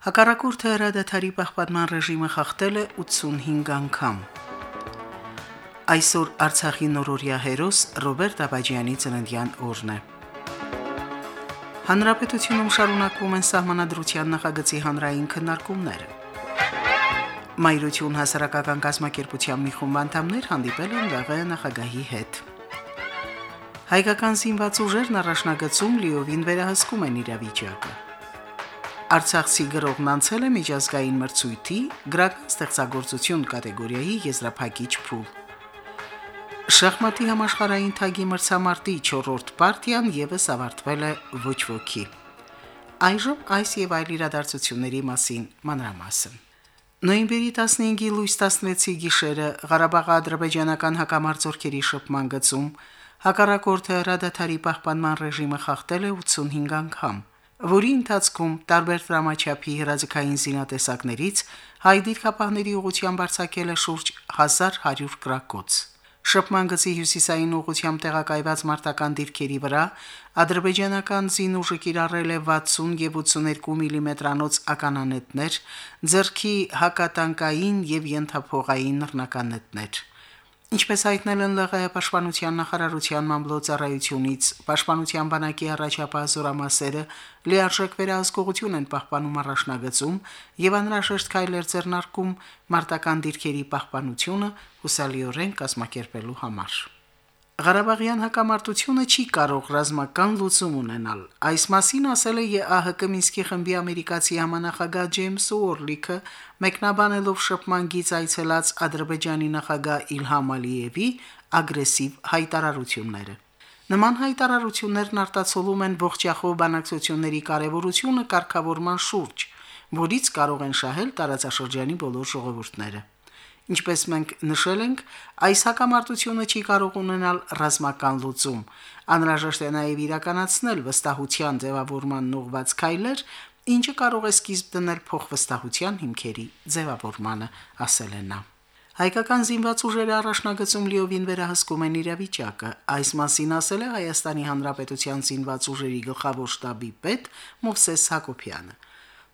Հակառակորդը հրադադարի պահպանման ռեժիմը խախտել է 85 անգամ։ Այսօր Արցախի նորորյա հերոս Ռոբերտ Աբաջյանի ծննդյան օրն է։ Հանրապետությունում շարունակվում են սահմանադրության նախագծի հանրային քննարկումները։ Մայրություն հասարակական կազմակերպության մի խումբ անդամներ հանդիպել են ԼՂ նախագահի հետ։ Հայկական զինված ուժերն առաջնագծում լիովին վերահսկում են իրավիճակը։ Արցախցի գրողն անցել է միջազգային մրցույթի գրական ստեղծագործություն կատեգորիայի եզրափակիչ փուլ։ Շախմատի համաշխարհային թագի մրցամարտի 4-րդ պարտիան եւս ավարտվել է ոչ ոքի։ Այժմ այս եւ այլ իրադարձությունների մասին մանրամասն։ Նոյեմբերի 15-ի լույս 16-ի գիշերը Ղարաբաղի ադրբեջանական հակամարտությունների շփման գծում հակառակորդը հրադադարի պահպանման ռեժիմը խախտել է 85 անգամ, որի ընթացքում տարբեր դրամաչափի հրաձգային զինատեսակներից հայ դիրքապահների ուղղությամբ արձակել է շուրջ 1100 գրակոց։ Շփման գծի հյուսիսային ուղությամբ տեղակայված մարտական դիրքերի վրա ադրբեջանական զինուժը կիրառել է 60 եւ 82 մմ-անոց mm ականանետներ, ձեռքի հակատանկային եւ ենթափողային նռնականետներ։ Ինչպես հայտնել են ԼՂՀ պաշտպանության նախարարության մամլոյցարայությունից, պաշտպանության բանակի առաջապահ զորամասերը լիարժեք վերահսկողություն են պահպանում առաջնագծում եւ անհրաժեշտ քայլեր ձեռնարկում մարտական դիրքերի պահպանությունը հուսալիորեն կազմակերպելու համար։ Ղարաբաղյան հակամարտությունը չի կարող ռազմական լուծում ունենալ։ Այս մասին ասել է ԵԱՀԿ Մինսկի խմբի ամերիկացի համանախագահ Ջեյմս Ուորլիքը, մեկնաբանելով շփման գիծ այցելած Ադրբեջանի նախագահ Իլհամ Ալիևի ագրեսիվ հայտարարությունները։ Նման հայտարարություններն արտացոլում են ողջախոհ բանակցությունների կարևորությունը կարգավորման շուրջ, որից կարող են շահել տարածաշրջանի բոլոր ժողովուրդները։ Ինչպես մենք նշել ենք, այս հակամարտությունը չի կարող ունենալ ռազմական լուծում։ Անհրաժեշտ է նաև իրականացնել վստահության ձևավորման նողված քայլեր, ինչը կարող է սկիզբ դնել փոխվստահության հիմքերի ձևավորմանը, ասել է նա։ Հայկական զինված ուժերը առաջնագծում լիովին վերահսկում են իրավիճակը։ Այս մասին ասել է Հայաստանի Հանրապետության զինված ուժերի գլխավոր շտաբի պետ Մովսես Հակոբյանը։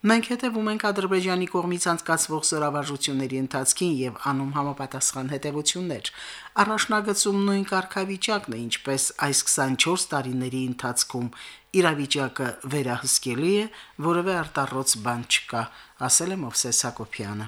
Մենք հետևում ենք Ադրբեջանի կողմից անցկացվող զորավարժությունների ընթացքին եւ անում համապատասխան հետևություններ։ Առաջնագծում նույն կարգավիճակն է, ինչպես այս 24 տարիների ընթացքում իրավիճակը վերահսկելի է, որևէ արտառոց բան չկա, ասել է Մովսես Հակոբյանը։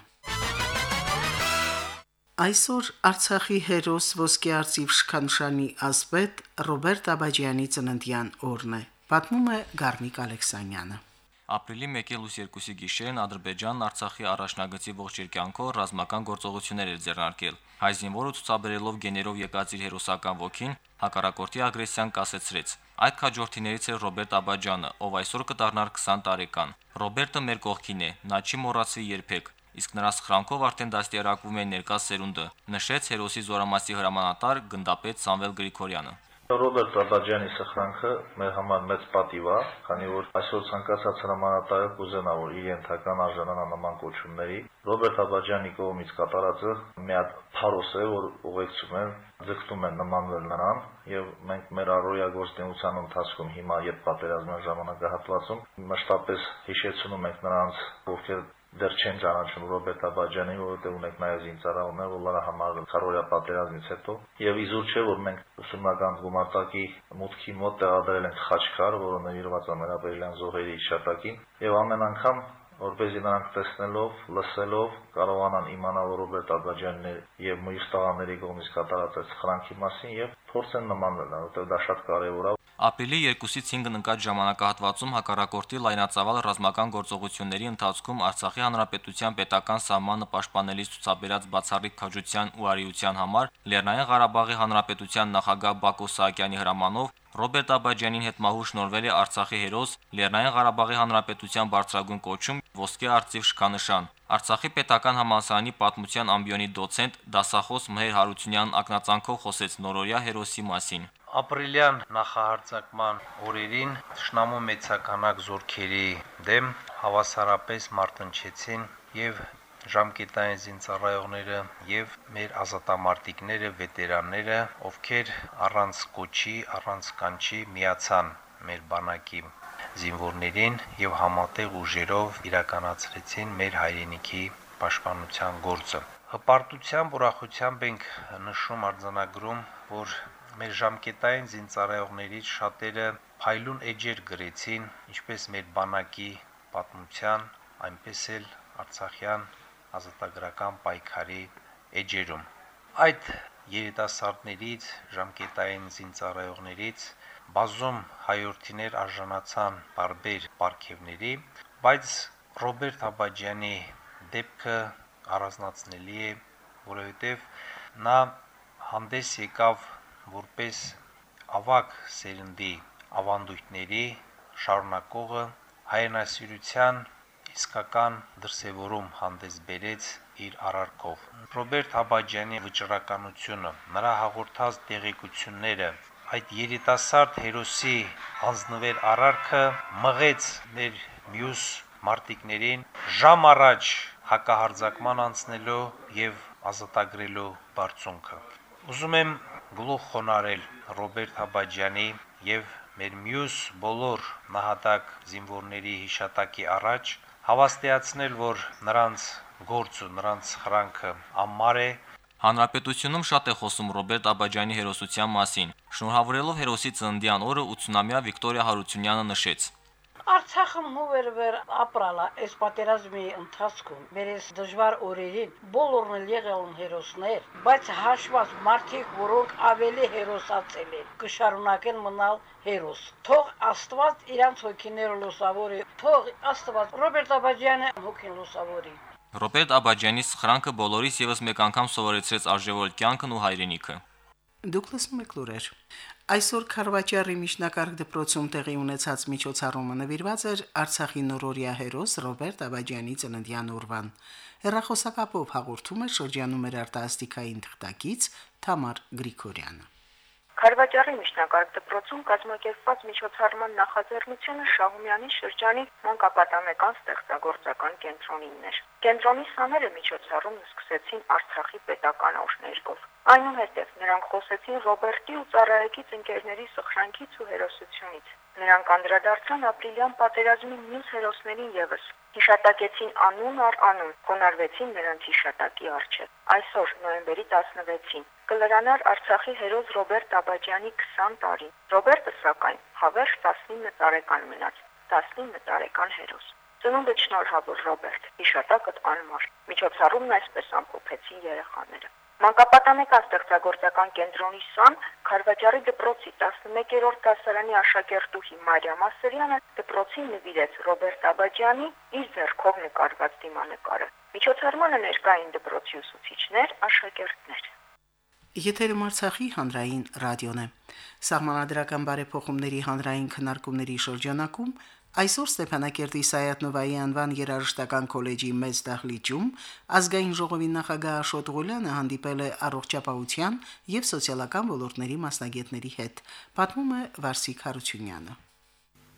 Այսօր Արցախի հերոս ոսկե արծիվ շքանշանի ասպետ Ռոբերտ Աբաջյանի ծննդյան օրն է։ Պատմում է Գառնիկ Ալեքսանյանը։ Ապրիլի 1-ի լույս 2-ի գիշերն Ադրբեջանն Արցախի առաջնագծի ողջ երկայնքով ռազմական գործողություններ էր ձեռնարկել։ Հայ զինվորը ցուցաբերելով գեներով եկած իր հերոսական ոգին հակառակորդի ագրեսիան կասեցրեց։ Այդ քաջորդիներից էր Ռոբերտ Աբաջյանը, ով այսօր կդառնար 20 տարեկան։ Ռոբերտը մեր կողքին է, նա չի մոռացվի երբեք իսկ նրա սխրանքով արդեն դաստիարակվում է ներկա սերունդը, նշեց հերոսի զորամասի հրամանատար գնդապետ Սամվել Գրիգորյանը։ Ռոբերտ Աբաջյանի սխրանքը մեր համար մեծ պատիվ է, քանի որ այսօր ցանկացած հրամանատարը կուզենա որ իր ենթական արժանանա նման կոչումների։ Ռոբերտ Աբաջյանի կողմից կատարածը մի հատ փարոս է, որ ուղեկցում է ձգտում են նմանվել նրան եւ մենք մեր առօրյա գործունեության ընթացքում հիմա երբ պատերազմի ժամանակահատվածում մշտապես հիշեցնում ենք նրանց, ովքեր դեռ չեն ճանաչում Ռոբերտ Աբաջյանին, որովհետև ունենք նաև զինծառայողներ, որ լարա համար քարորյա պատերազմից հետո եւ իզուր չէ որ մենք ուսումնական գումարտակի մուտքի մոտ տեղադրել ենք խաչքար, որը նվիրված է Մերապետյան զոհերի հիշատակին եւ ամեն անգամ որպեսզի նրանք տեսնելով, լսելով կարողանան իմանալ Ռոբերտ Աբաջյանն եւ մյուս տղաների կողմից կատարած այս խրանքի մասին եւ փորձեն նմանվել, որովհետեւ դա շատ կարեւոր է Ապրիլի 2-ից 5-ն ընկած ժամանակահատվածում հակառակորդի լայնածավալ ռազմական գործողությունների ընթացքում Արցախի հանրապետության պետական սահմանը պաշտպանելիս ցուցաբերած բացառիկ քաջության ու արիության համար Լեռնային Ղարաբաղի հանրապետության նախագահ Բակո Սահակյանի հրամանով Ռոբերտ Աբաջյանին հետ մահու շնորվել է Արցախի հերոս Լեռնային Ղարաբաղի հանրապետության բարձրագույն կոչում ոսկե արծիվ շքանշան։ Արցախի պետական համալսարանի պատմության ամբիոնի դոցենտ դասախոս Մհեր Հարությունյանն ակնածանքով խոսեց նորորյա հերոսի մասին։ Ապրիլյան նախահարձակման օրերին Շնամու մեծականակ զորքերի դեմ հավասարապես մարտնչեցին եւ ժամկետային զինծառայողները եւ մեր ազատամարտիկները, վետերանները, ովքեր առանց կոչի, առանց կանչի միացան մեր բանակի զինվորներին եւ համատեղ ուժերով իրականացրեցին մեր հայրենիքի պաշտպանության գործը։ Հպարտությամբ, ուրախությամբ ենք նշում արձանագրում, որ մեր ժամկետային զինծառայողներից շատերը փայլուն էջեր գրեցին, ինչպես մեր բանակի պատմության, այնպես էլ Արցախյան ազատագրական պայքարի էջերում։ Այդ երիտասարդներից, ժամկետային զինծառայողներից բազում հայրենիներ արժանացան բարբեր պարգևների, բայց Ռոբերտ Աբաջյանի դեպքը առանձնացնելի է, որովհետև նա հանդես եկավ որպես ավակ սերնդի ավանդույթների շարունակողը հայրենասիրության իսկական դրսևորում հանդես բերեց իր արարքով։ Ռոբերտ Աբաջյանի վճռականությունը, նրա հաղորդած տեղեկությունները այդ երիտասարդ հերոսի անձնվեր արարքը մղեց մեր մյուս մարտիկներին ժամ առաջ հակահարձակման անցնելու եւ ազատագրելու բարձունքը։ Ուզում եմ գլուխ խոնարել Ռոբերտ Հաբաջյանի եւ մեր մյուս բոլոր նահատակ զինվորների հիշատակի առաջ հավաստիացնել, որ նրանց գործը, նրանց խրանքը ամմար է Հանրապետությունում շատ է խոսում Ռոբերտ Աբաջյանի հերոսության մասին։ Շնորհավորելով հերոսի ծննդյան օրը 80-ամյա Վիկտորիա Հարությունյանը նշեց. Արցախը մուվեր վեր ապրալա այս պատերազմի ընթացքում մերես դժվար օրերին բոլորն էլ եղել են հերոսներ բայց հաշված մարդիկ որոնք ավելի հերոսացել են կշարունակեն մնալ հերոս թող աստված իրանց հոգիները լուսավորի թող աստված ռոբերտ աբաջյանը հոգին լուսավորի Ռոբերտ Աբաջյանի սխրանքը բոլորիս եւս մեկ անգամ սովորեցրեց արժևոր կյանքն ու հայրենիքը։ Դուք լսում եք լուրեր։ Այսօր Խարվաճարի միջնակարգ դպրոցում տեղի ունեցած միջոցառումը նվիրված էր Արցախի նորորյա հերոս Ռոբերտ Աբաջյանի ծննդյան օրվան։ Հերրախոսակապով հաղորդում է շրջանում մեր արտասթիկային թղթակից Թամար Գրիգորյանը։ Խարվաճարի միջնակարգ դպրոցում կազմակերպված միջոցառման նախաձեռնությունը Շահումյանի շրջանի մանկապատանեկան ստեղծագործական կենտրոնինն էր։ Կենտրոնի սաները միջոցառումն սկսեցին Արցախի պետական օրհներգով։ Այնուհետև նրանք խոսեցին Ռոբերտի ու Ծառայեկից ընկերների սխրանքից ու հերոսությունից։ Նրանք անդրադարձան ապրիլյան պատերազմի մյուս հերոսներին եւս։ Հիշատակեցին անուն առ անուն, խոնարհվեցին նրանց հիշատակի առջև։ Այսօր նոյեմբերի 16-ին կլրանար Արցախի հերոս Ռոբերտ Աբաջյանի 20 տարի։ Ռոբերտը սակայն հավերժ 19 տարեկան մնաց, 19 տարեկան հերոս։ Ծնունդը շնորհավոր Ռոբերտ, հիշատակդ անմար։ Միջոցառումն այսպես ամփոփեցին երեխաները։ Մանկապատանեկան ստեղծագործական կենտրոնի սան Խարվաճարի դպրոցի 11-րդ դասարանի աշակերտուհի Մարիա Մասրյանը դպրոցին նվիրեց Ռոբերտ Աբաջյանի իր ձեռքով նկարված դիմանկարը։ Միջոցառմանը ներկային դպրոցի ուսուցիչներ, աշակերտներ։ Եթերում Արցախի հանրային ռադիոն է։ Սահմանադրական բարեփոխումների հանրային քննարկումների շրջանակում այսօր Ստեփանակերտի Սայաթնովայի անվան երաժշտական քոլեջի մեծ դահլիճում ազգային ժողովի նախագահ Աշոտ Ղուլյանը հանդիպել է առողջապահության եւ սոցիալական ոլորտների մասնագետների հետ։ Պատմում է Վարսիկ Հարությունյանը։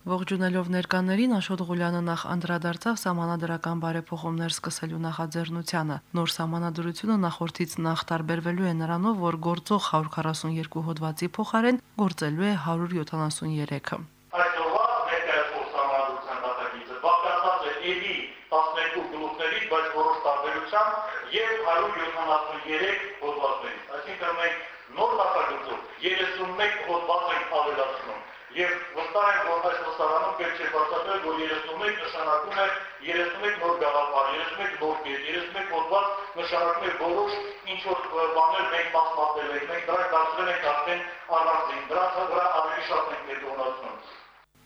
Ողջունելով ներկաներին Աշոտ Ղուլյանը նախ անդրադարձավ համանadrական բարեփոխումներ սկսելու նախաձեռնությանը։ Նոր համանadrությունը նախորդից նախ տարբերվելու է նրանով, որ գործող 142 հոդվածի փոխարեն գործելու է 173-ը։ Այսօրվա ներկայացող համանadrության դատագիծը բաղկացած է էլի 12 գլուխներից, բայց որոշ տարբերությամբ եւ 173 հոդվածներից։ Այսինքն մենք նոր նախագծով 31 հոդված ենք ավելացնում եւ վստահ եմ, որ այս վստահանում պետք է բացատրել, որ 31 նշանակում է 31 նոր գաղափար, 31 նոր կետ, 31 հոդված նշանակում է որոշ ինչ որ բաներ մենք մասնատել ենք, մենք դրանք դարձրել ենք արդեն առանձին, դրանց վրա ավելի շատ ենք կենտրոնացնում։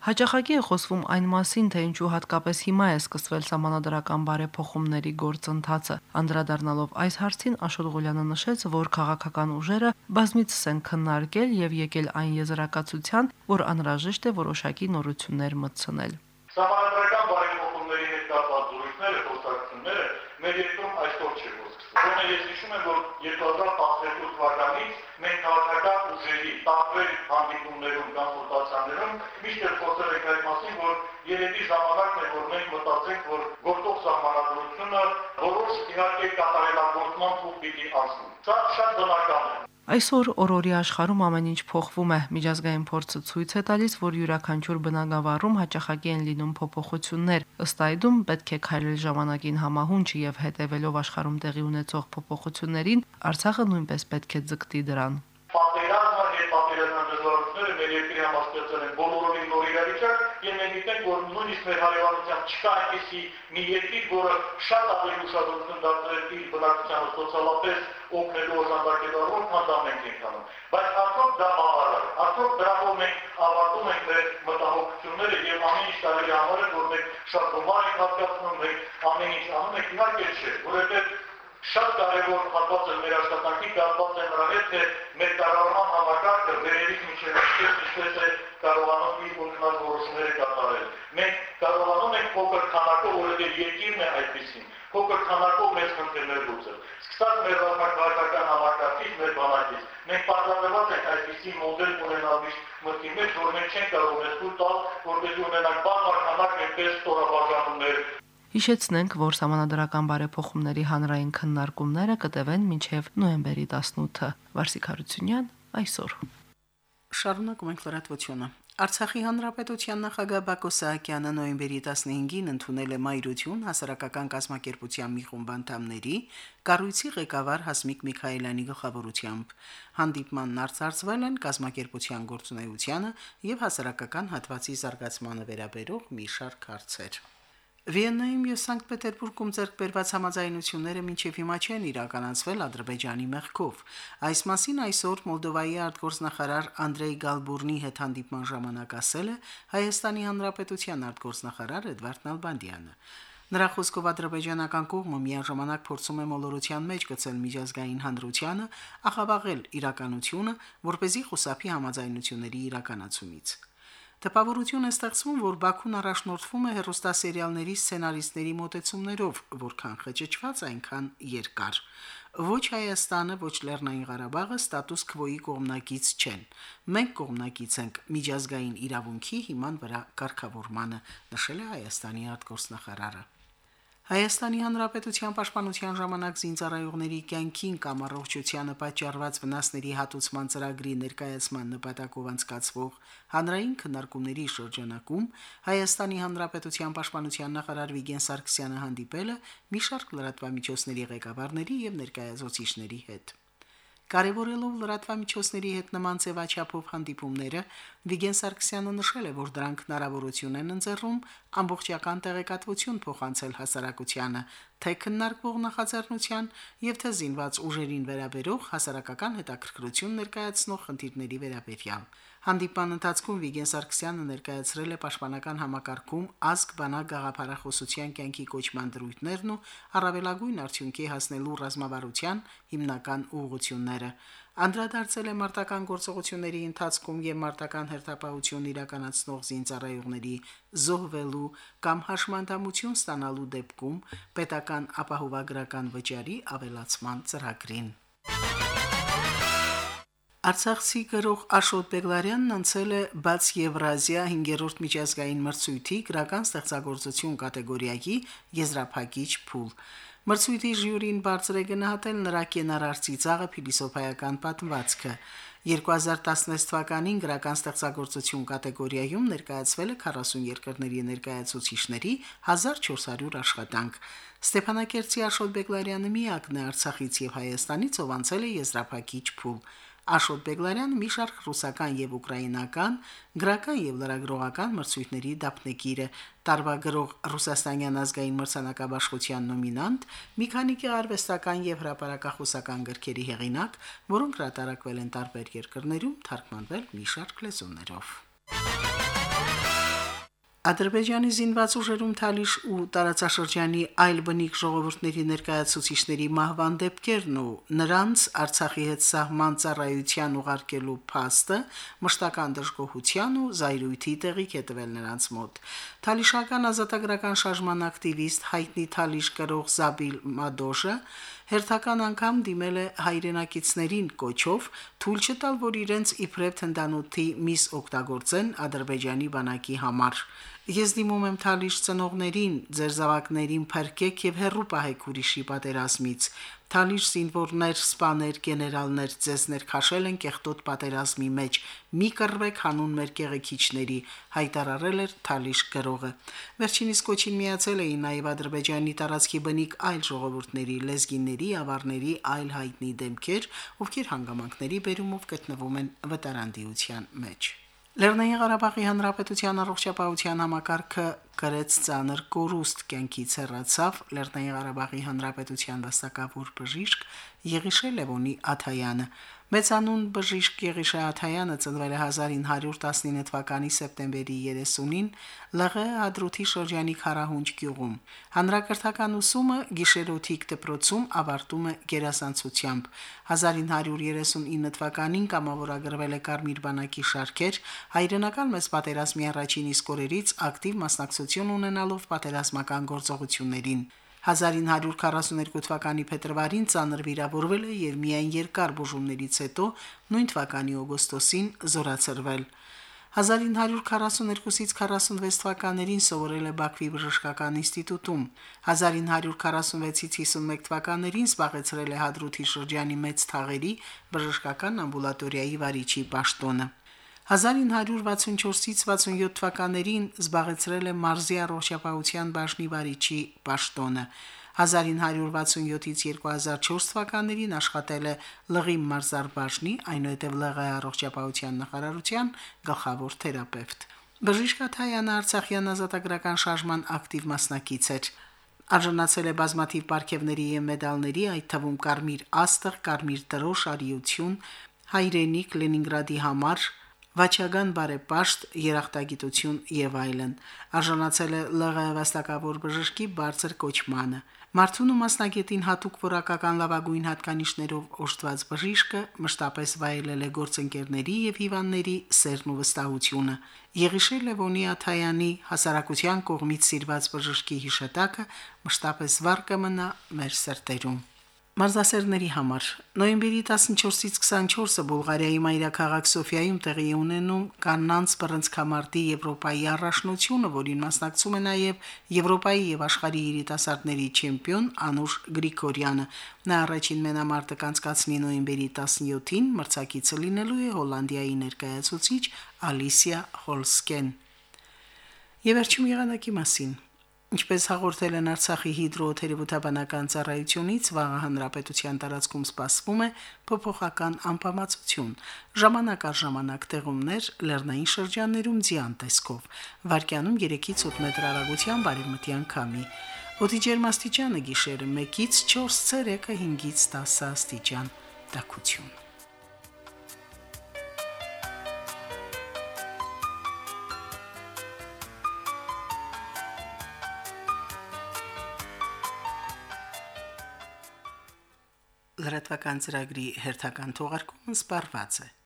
Հաճախակի է խոսվում այն մասին, թե ինչու հատկապես հիմա է սկսվել համանadrական բարեփոխումների գործընթացը։ Անդրադառնալով այս հարցին Աշոտ Ղուլյանը նշեց, որ քաղաքական ուժերը բազմիցս են քննարկել եւ եկել այն եզրակացության, որ անհրաժեշտ է որոշակի նորություններ մտցնել։ Համանadrական բարեփոխումների հետ կապված զրույցները, խոսակցությունները մեր չէ Որն ես հիշում եմ, որ 2012 թվականից մենք քաղաքական ուժերի տարբեր հանդիպումներում, կոնսուլտացիաներում միշտ էլ խոսել ենք այդ մասին, որ երևի ժամանակն է, որ մենք մտածենք, որ գործող սահմանադրությունը որոշ իհարկե կատարելագործման փուլ պիտի անցնի։ Սա շատ բնական է։ Այսօր օրորի աշխարհում ամեն ինչ փոխվում է։ Միջազգային փորձը ցույց է տալիս, որ յուրաքանչյուր բնագավառում հաճախակի են լինում փոփոխություններ։ Ըստ այդմ պետք է քայլել ժամանակին համահունչ եւ հետևելով աշխարհում տեղի ունեցող փոփոխություններին, Արցախը նույնպես պետք է ձգտի դրան։ Պատերազմը եւ պատերազմյան դժվարությունները մեր երկրի համար ստեղծել են բոլորովին նոր իրավիճակ եւ մենք գիտենք, որ նույնիսկ մեր հարևանությամբ չկա այնպիսի մի երկիր, որը շատ ավելի ուշադրություն դարձրել իր բնակչությանը սոցիալապես օգնելու օժանդակելու առումով, քան դա մենք ենք անում։ Բայց արդյոք դա բավարար է։ Արդյոք դրանով մենք ավարտում ենք մեր մտահոգությունները եւ ամեն ինչ կարելի համարել, որ մենք շատ գումար ենք հատկացնում, մենք ամեն ինչ անում ենք, իհարկե չէ, որովհետեւ շատ կարևոր հատված է մեր աշխատանքի կապված է նրա հետ, թե մեր կառավարման համակարգը վերերից միջև ինչպես ինչպես է կարողանում իր ունենալ որոշումները կատարել։ Մենք կարողանում ենք փոքր քանակով, որովհետև երկիրն է այդպեսին, փոքր քանակով մեծ խնդիրներ լուծել։ Սկսած մեր ռազմական համակարգից, մեր բանակից, մենք պատրաստված ենք այսպիսի մոդել ունենալ միշտ մտքի մեջ, որ մենք չենք կարող ունեցնել տալ, որպեսզի ունենանք բան քանակ այնպես ստորաբաժանումներ Հիշեցնենք, որ համանadrական բարեփոխումների հանրային քննարկումները կտևեն մինչև նոյեմբերի 18-ը։ Վարսիկ Հարությունյան այսօր։ Շարունակում ենք լրատվությունը։ Արցախի հանրապետության նախագահ Բակո Սահակյանը նոյեմբերի 15-ին ընդունել է մայրություն հասարակական կազմակերպության մի խումբ անդամների կառույցի ղեկավար Հասմիկ Միքայելյանի գլխավորությամբ։ Հանդիպմանն արծարծվել են կազմակերպության գործունեությանը եւ հասարակական հատվածի զարգացմանը վերաբերող մի շարք հարցեր։ Վիեննայում եւ Սանկտ Պետերբուրգում ձեռք բերված համաձայնությունները մինչև հիմա չեն իրականացվել Ադրբեջանի մեղքով։ Այս մասին այսօր Մոլդովայի արտգործնախարար Անդրեյ Գալբուրնի հետ հանդիպման ժամանակ ասել է Հայաստանի Հանրապետության արտգործնախարար Էդվարդ Նալբանդյանը։ Նրա խոսքով ադրբեջանական կողմը միաժամանակ փորձում է մոլորության մեջ գցել միջազգային հանրությանը, ախավաղել իրականությունը, որ เป զի խուսափի համաձայնությունների իրականացումից։ Տպավորություն է ստեղծվում, որ Բաքուն առաջնորդվում է հերոստասերիալների սցենարիստների մոտեցումներով, որքան խճճված, այնքան երկար։ Ոչ Հայաստանը, ոչ Լեռնային Ղարաբաղը ստատուս քվոյի կողմնակից չեն։ Մենք կողմնակից ենք միջազգային իրավունքի հիման վրա կարգավորմանը, նշել է Հայաստանի արտգործնախարարը։ Հայաստանի Հանրապետության Պաշտպանության ժամանակ զինծառայողների կյանքին կամ առողջությանը պատճառված վնասների հատուցման ծրագրի ներկայացման նպատակով անցկացվող հանրային քննարկումների շրջանակում Հայաստանի Հանրապետության Պաշտպանության նախարար Վիգեն Սարգսյանը հանդիպել է մի շարք լրատվամիջոցների ղեկավարների եւ ներկայացուցիչների հետ։ Կարևորելով լրատվամիջոցների հետ նման ձևաչափով հանդիպումները, Վիգեն Սարգսյանը նշել է, որ դրանք հնարավորություն են ընձեռում ամբողջական տեղեկատվություն փոխանցել հասարակությանը, թե քննարկվող նախաձեռնության եւ թե զինված ուժերին վերաբերող հասարակական հետաքրքրություն ներկայացնող խնդիրների վերաբերյալ։ Հանդիպան ընթացքում Վիգեն Սարգսյանը ներկայացրել է պաշտպանական համակարգում ազգ բանակ գաղափարախոսության կյանքի կոչման դրույթներն ու առավելագույն արդյունքի հասնելու ռազմավարության հիմնական ուղղությունները։ Անդրադարձել է մարտական գործողությունների ընթացքում եւ մարտական հերթապահություն իրականացնող զինծառայողների զոհվելու կամ հաշմանդամություն ստանալու դեպքում պետական ապահովագրական վճարի ավելացման ծրագրին։ Արցախցի գրող Աշոտ Բեգլարյանն անցել է Բաց Եվրազիա 5-րդ միջազգային մրցույթի գրական ստեղծագործություն կատեգորիայի եզրափակիչ փուլ։ Մրցույթի ժյուրին բարձր է գնահատել նրա կենարարցի ցաղը փիլիսոփայական պատմվածքը։ 2016 թվականին գրական ստեղծագործություն կատեգորիայում ներկայացվել է 40 երկրների ներկայացուցիչների 1400 աշխատանք։ Ստեփանակերտի Աշոտ Բեգլարյանը միակն է Արցախից եւ Հայաստանից, ով անցել է եզրափակիչ փուլ։ Աշոտ Բեգլարյանը մի շարք ռուսական եւ ուկրաինական գրական եւ լրագրողական մրցույթների դափնեկիր է, տարվա գրող ռուսաստանյան ազգային մրցանակաբաշխության նոմինանտ, մի քանի գեղարվեստական եւ հրապարակախոսական գրքերի հեղինակ, որոնք հրատարակվել են տարբեր երկրներում, թարգմանվել մի շարք լեզուներով։ Ադրբեջանի զինված ուժերում Թալիշ ու տարածաշրջանի այլ բնիկ ժողովուրդների ներկայացուցիչների մահվան դեպքերն ու նրանց Արցախի հետ սահման ծառայության ուղարկելու փաստը մշտական դժգոհության ու զայրույթի տեղիք է տվել նրանց մոտ։ Թալիշական ազատագրական շարժման ակտիվիստ հայտնի Թալիշ կրող Զաբիլ Մադոշը հերթական անգամ դիմել է հայրենակիցներին կոչով թույլ չտալ, որ իրենց իբրև թնդանոթի միս օգտագործեն Ադրբեջանի բանակի համար։ Ես դիմում եմ Թալիշ ծնողներին, ձեր զավակներին փրկեք եւ հերրու պահեք ուրիշի պատերազմից։ Թալիշ զինվորներ, սպաներ, գեներալներ, ձեզ ներքաշել են կեղտոտ պատերազմի մեջ։ Մի կռվեք հանուն մեր կեղեքիչների, հայտարարել էր Թալիշ գրողը։ Վերջինիս կոչին միացել էին նաև Ադրբեջանի տարածքի բնիկ այլ ժողովուրդների, լեզգիների, ավարների այլ հայտնի դեմքեր, ովքեր հանգամանքների բերումով գտնվում են վտարանդիության մեջ։ Լեռնային Ղարաբաղի Հանրապետության առողջապահության համակարգը գրեց ցաներ կորուստ կենքից հեռացավ Լեռնային Ղարաբաղի Հանրապետության վաստակավոր բժիշկ Եղիշե Լևոնի Աթայանը։ Մեծանուն բժիշկ Եղիշե Աթայանը ծնվել է 1919 թվականի սեպտեմբերի 30-ին ԼՂ Հադրութի շրջանի Խարահունջ գյուղում։ Հանրակրթական ուսումը Գիշերօթիկ դպրոցում ավարտում է գերասանցությամբ։ 1939 թվականին կամավորագրվել է Կարմիր բանակի շարքեր, հայրենական մեծ պատերազմի առաջին իսկ օրերից ակտիվ մասնակցություն ունենալով պատերազմական գործողություններին։ 1942 թվականի փետրվարին ծանր վիրավորվել է եւ միայն երկար բուժումներից հետո նույն թվականի օգոստոսին զորացրվել։ 1942-ից 46 թվականներին սովորել է Բաքվի բժշկական ինստիտուտում։ 1946-ից 51 թվականներին զբաղեցրել է Հադրութի շրջանի մեծ թաղերի բժշկական ամբուլատորիայի վարիչի պաշտոնը։ 1964-ից 67 թվականներին զբաղեցրել է Մարզի առողջապահության բաժնի վարիչի պաշտոնը։ 1967-ից 2004 թվականներին աշխատել է Լղի մարզարբաժնի, այնուհետև ԼՂ առողջապահության նախարարության գլխավոր թերապևտ։ Բժիշկաթայանը Արցախյան ազատագրական շարժման ակտիվ մասնակից էր։ Արժանացել է բազմաթիվ պարգևների եւ մեդալների, այդ թվում Կարմիր աստղ, Կարմիր տրոշ, արիություն, Հայրենիք Լենինգրադի համար, Վաչագան բարեպաշտ, երախտագիտություն եւ այլն։ Արժանացել է ԼՂ վաստակավոր բժշկի բարձր կոչմանը։ Մարտունու մասնագետին հատուկ որակական լավագույն հատկանիշներով օժտված բժիշկը մշտապես վայելել է գործընկերների եւ հիվանդների սերն ու վստահությունը։ Եղիշե Լևոնի Աթայանի հասարակության կողմից սիրված բժշկի հիշատակը մշտապես վառ կմնա մեր սրտերում։ Մարզասերների համար նոյեմբերի 14-ից 24-ը Բուլղարիայի մայրաքաղաք Սոֆիայում տեղի ունենում կանանց բռնցքամարտի Եվրոպայի առաջնությունը, որին մասնակցում է նաև Եվրոպայի եւ աշխարհի երիտասարդների չեմպիոն Անուշ Գրիգորյանը։ Նա առաջին մենամարտը կանցկացնի նոյեմբերի 17-ին, մրցակիցը լինելու է Հոլանդիայի ներկայացուցիչ Ալիսիա Հոլսկեն։ Եվ վերջում եղանակի մասին։ Ինչպես հաղորդել են Արցախի հիդրոթերապևտաբանական ծառայությունից, վաղ հանրապետության տարածքում սպասվում է փոփոխական անբավարարություն։ Ժամանակ առ ժամանակ տեղումներ լեռնային շրջաններում ձյան տեսքով։ Վարկյանում 3-ից 8 մետր հեռագության բարեմտյան քամի։ Օդի ջերմաստիճանը գիշերը 1-ից 4 ցերեկը 5-ից 10 աստիճան։ Տակություն։ լրատվական ծրագրի հերթական թողարկումը սպառված է